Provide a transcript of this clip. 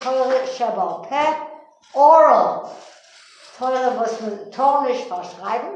teure ist Oral. Teure, muss man tonisch verschreiben.